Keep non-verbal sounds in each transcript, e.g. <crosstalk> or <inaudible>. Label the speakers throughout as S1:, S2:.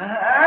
S1: Uh-huh. <laughs>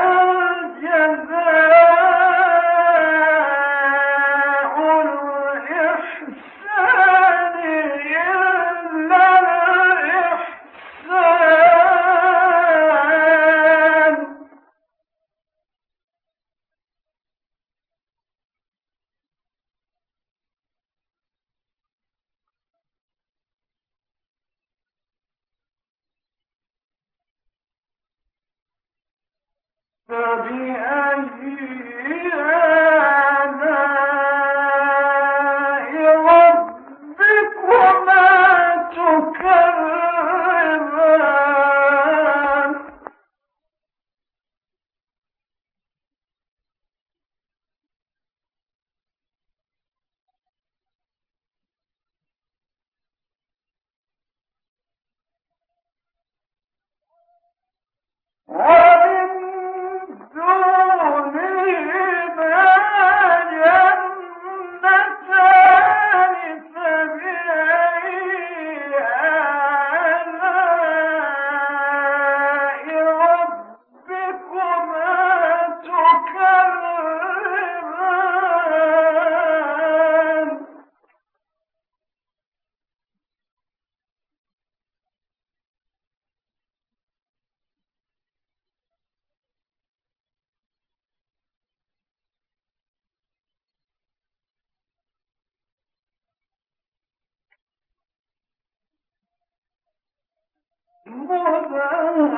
S1: فبأي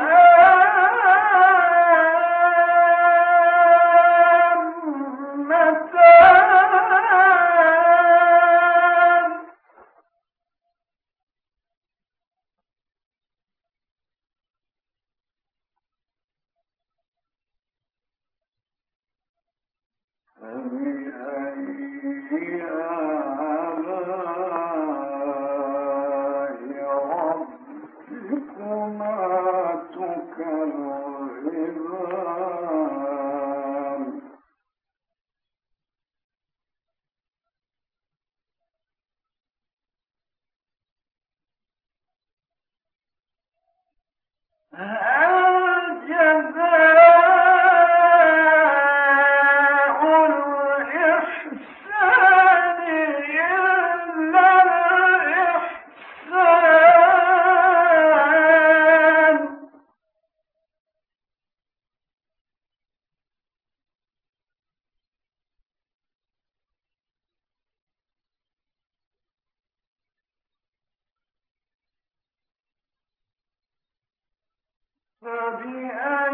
S1: يوم فبأي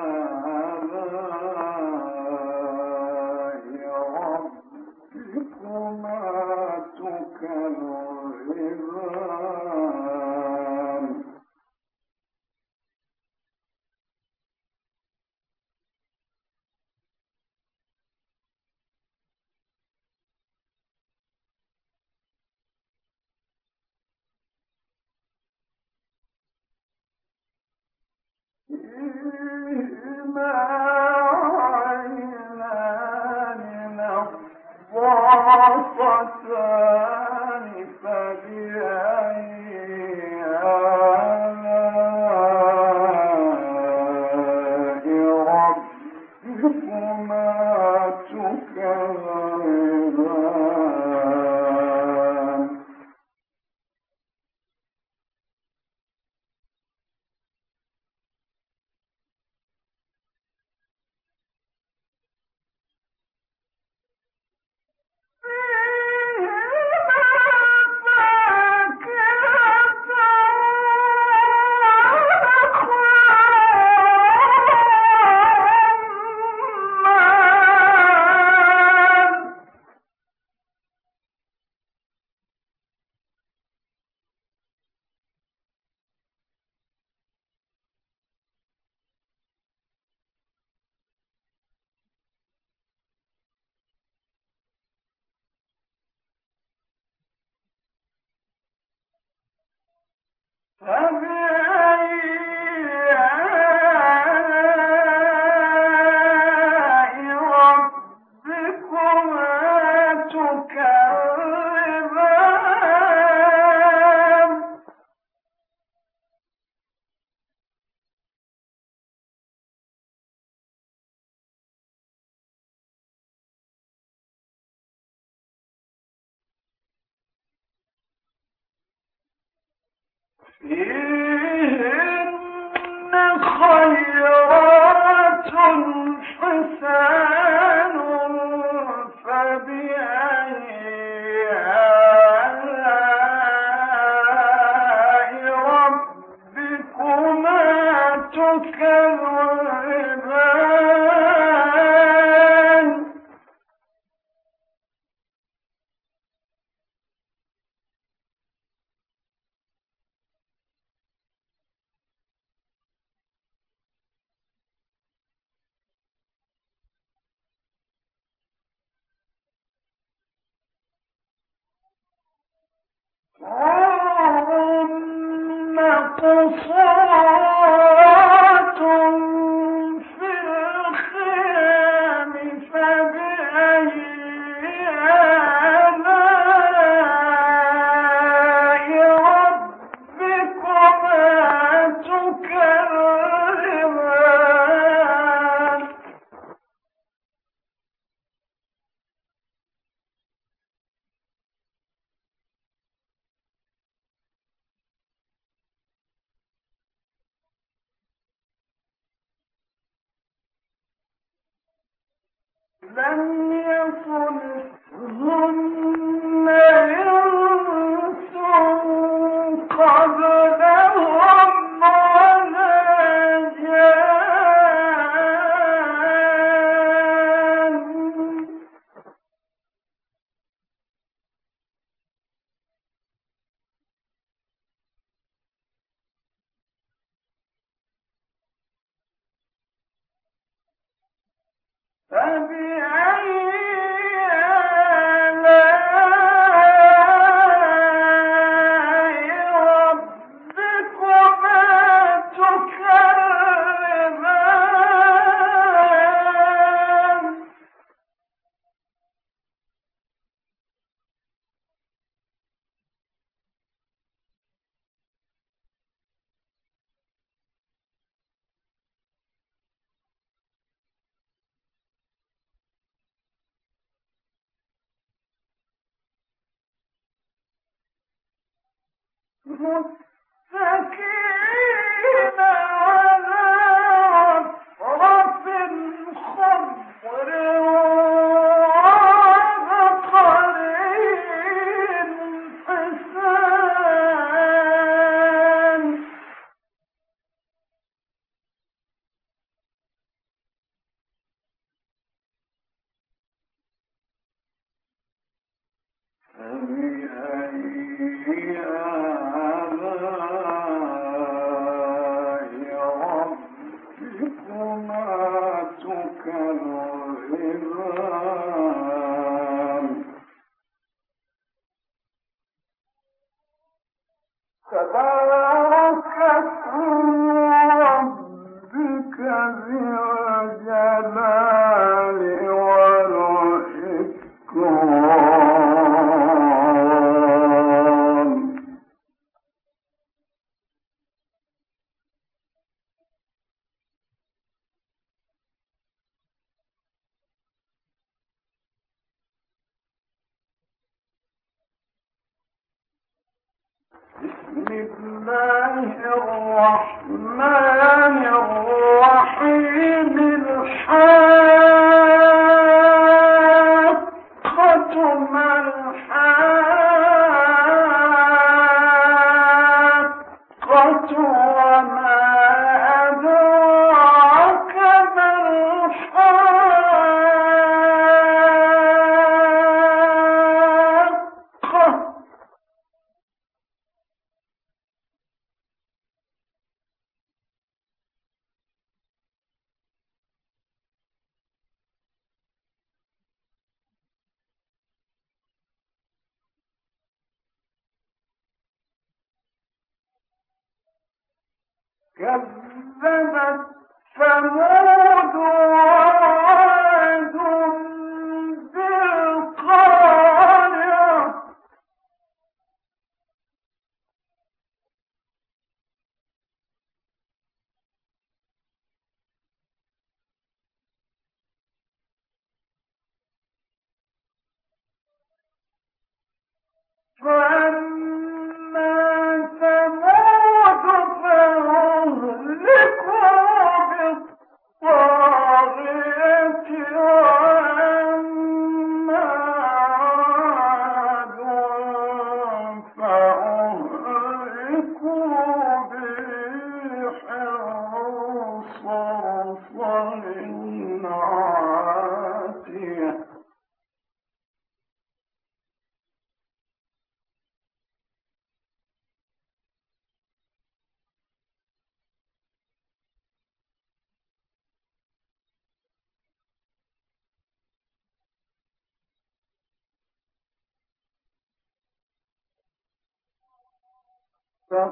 S1: الله Oh, فبأي المتقين ما تكره الرحمن الرحمن الرحيم. الحامد كذبت ثمود the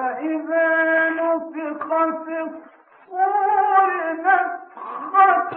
S1: فإذا نفخ في الصور نفخة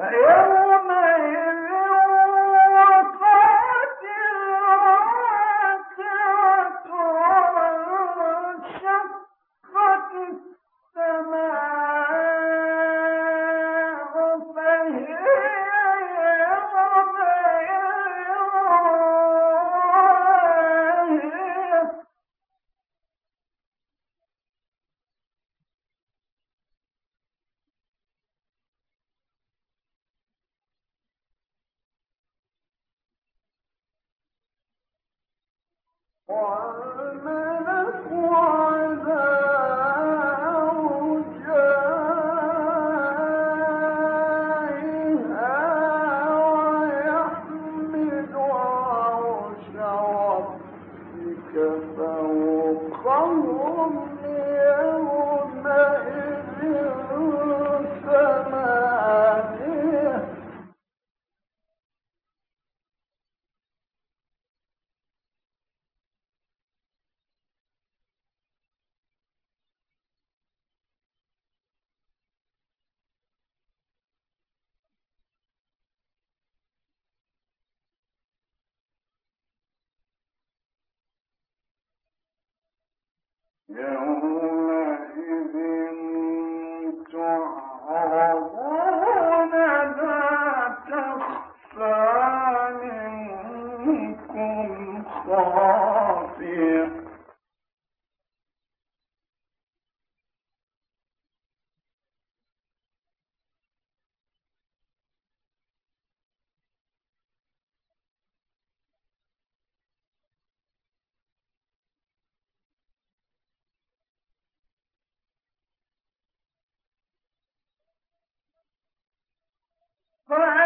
S1: Eu não من يومئذ تعرض for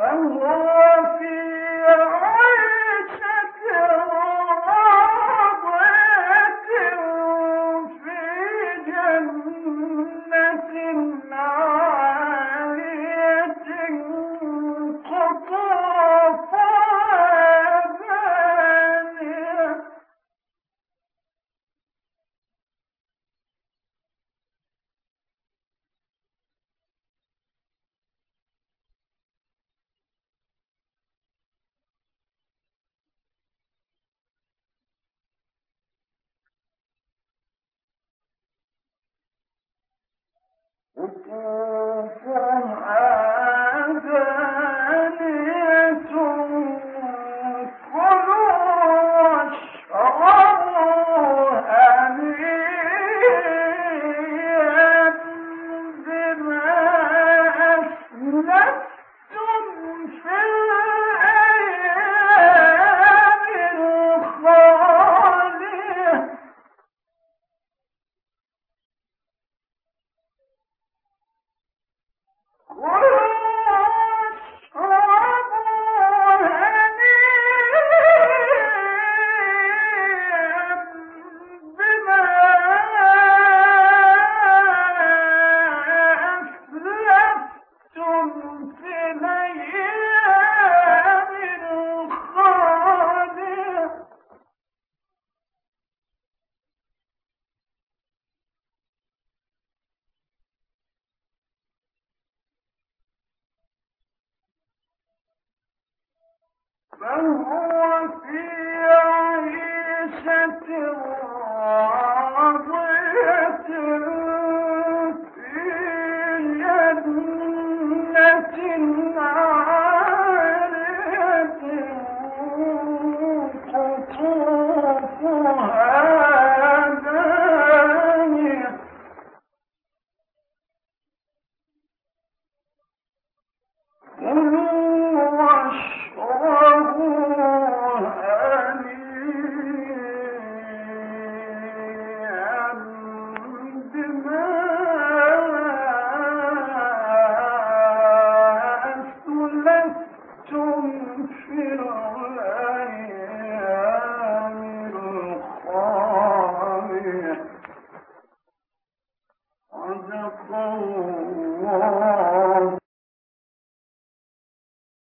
S1: فهو